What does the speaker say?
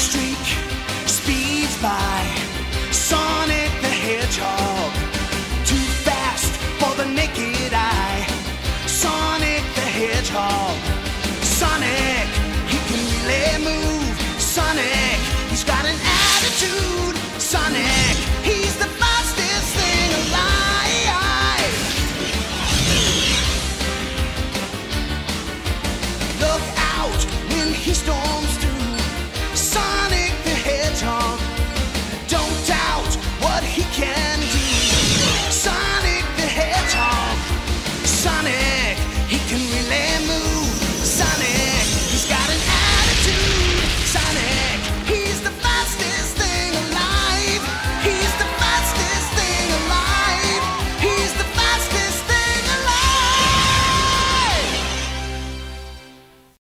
streak speeds by. Sonic the Hedgehog, too fast for the naked eye. Sonic the Hedgehog, Sonic, he can really move. Sonic, he's got an attitude. Sonic, he's the fastest thing alive. Look out when he storms. he can't.